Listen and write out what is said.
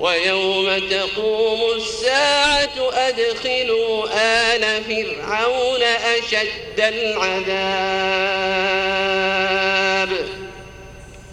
ويوم تقوم الساعة أدخلوا آل فرعون أشد العذاب.